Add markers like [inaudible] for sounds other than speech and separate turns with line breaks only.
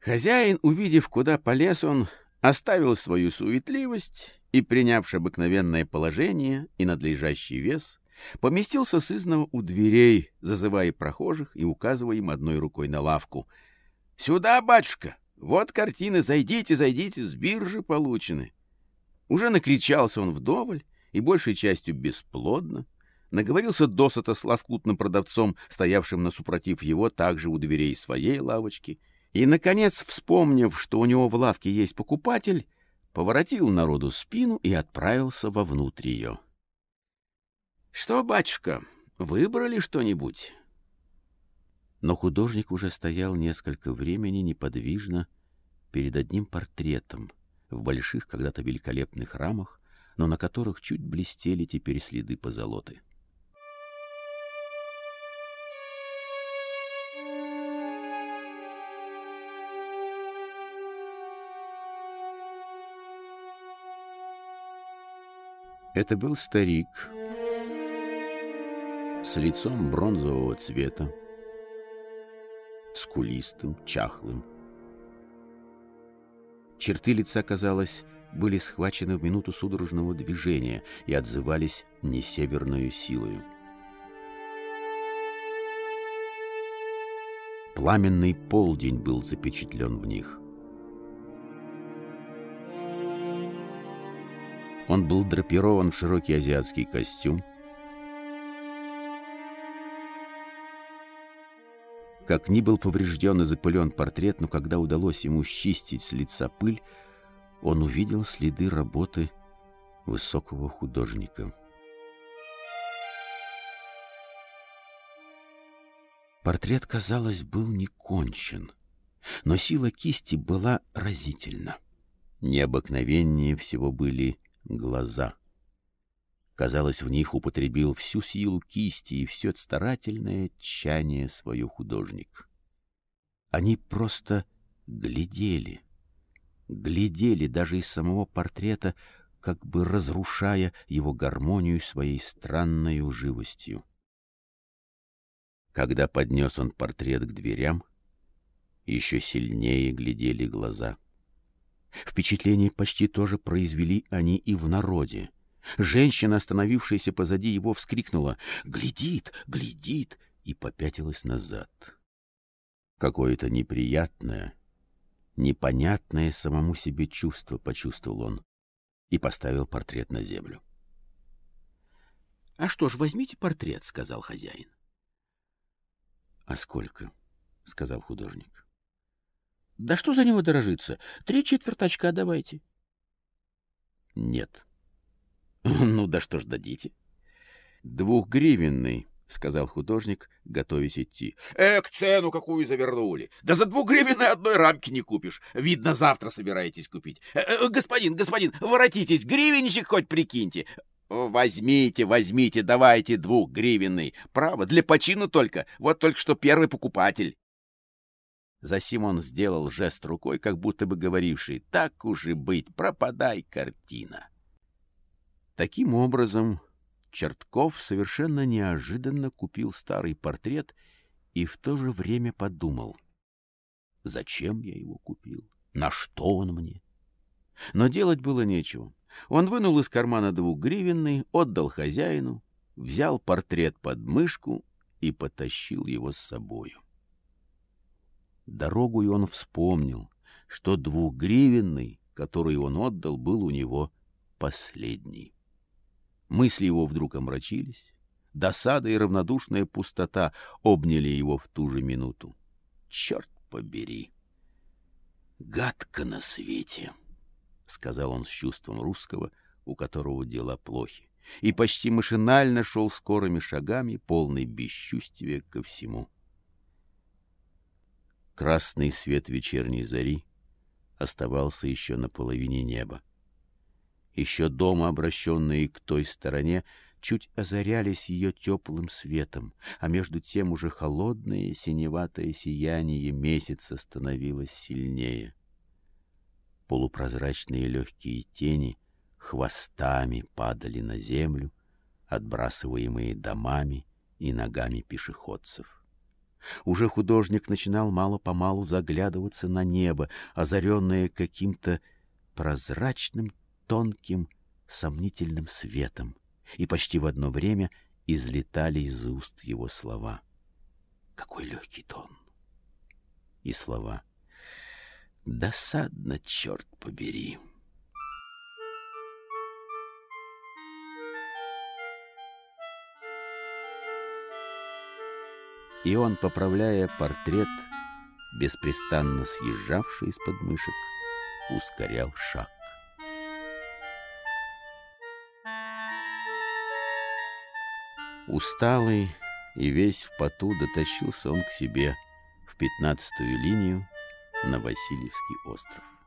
Хозяин, увидев, куда полез он, оставил свою суетливость и, принявши обыкновенное положение и надлежащий вес, поместился сызново у дверей, зазывая прохожих и указывая им одной рукой на лавку. «Сюда, батюшка! Вот картины, зайдите, зайдите, с биржи получены!» Уже накричался он вдоволь и большей частью бесплодно, наговорился досыта с лоскутным продавцом, стоявшим на супротив его также у дверей своей лавочки, и, наконец, вспомнив, что у него в лавке есть покупатель, поворотил народу спину и отправился вовнутрь ее. — Что, батюшка, выбрали что-нибудь? Но художник уже стоял несколько времени неподвижно перед одним портретом в больших когда-то великолепных рамах, но на которых чуть блестели теперь следы позолоты. Это был старик с лицом бронзового цвета, скулистым, чахлым. Черты лица, казалось, были схвачены в минуту судорожного движения и отзывались не северную силою. Пламенный полдень был запечатлен в них. Он был драпирован в широкий азиатский костюм. Как ни был поврежден и запылен портрет, но когда удалось ему счистить с лица пыль, он увидел следы работы высокого художника. Портрет, казалось, был не кончен, но сила кисти была разительна. Необыкновеннее всего были глаза. Казалось, в них употребил всю силу кисти и все старательное тщание свое художник. Они просто глядели, глядели даже из самого портрета, как бы разрушая его гармонию своей странной живостью. Когда поднес он портрет к дверям, еще сильнее глядели глаза — Впечатление почти тоже произвели они и в народе. Женщина, остановившаяся позади его, вскрикнула «Глядит! Глядит!» и попятилась назад. Какое-то неприятное, непонятное самому себе чувство почувствовал он и поставил портрет на землю. — А что ж, возьмите портрет, — сказал хозяин. — А сколько? — сказал художник. Да что за него дорожиться? Три четвертачка давайте. Нет. [laughs] Ну да что ж дадите? Двухгривенный, сказал художник, готовясь идти. Эк, цену какую завернули. Да за двухгривенной одной рамки не купишь. Видно, завтра собираетесь купить. Э -э, господин, господин, воротитесь, гривенничек хоть прикиньте. Возьмите, возьмите, давайте двухгривенный. Право, для почину только. Вот только что первый покупатель. Засим он сделал жест рукой, как будто бы говоривший «Так уж и быть, пропадай, картина». Таким образом, Чертков совершенно неожиданно купил старый портрет и в то же время подумал «Зачем я его купил? На что он мне?» Но делать было нечего. Он вынул из кармана двухгривенный, отдал хозяину, взял портрет под мышку и потащил его с собою. Дорогу он вспомнил, что двухгривенный, который он отдал, был у него последний. Мысли его вдруг омрачились, досада и равнодушная пустота обняли его в ту же минуту. Черт побери! Гадко на свете! — сказал он с чувством русского, у которого дела плохи, и почти машинально шел скорыми шагами, полный бесчувствия ко всему. — Красный свет вечерней зари оставался еще на половине неба. Еще дома, обращенные к той стороне, чуть озарялись ее теплым светом, а между тем уже холодное синеватое сияние месяца становилось сильнее. Полупрозрачные легкие тени хвостами падали на землю, отбрасываемые домами и ногами пешеходцев. Уже художник начинал мало-помалу заглядываться на небо, озаренное каким-то прозрачным, тонким, сомнительным светом, и почти в одно время излетали из уст его слова. Какой легкий тон! И слова. Досадно, черт побери! И он, поправляя портрет, беспрестанно съезжавший из подмышек, ускорял шаг. Усталый и весь в поту дотащился он к себе в пятнадцатую линию на Васильевский остров.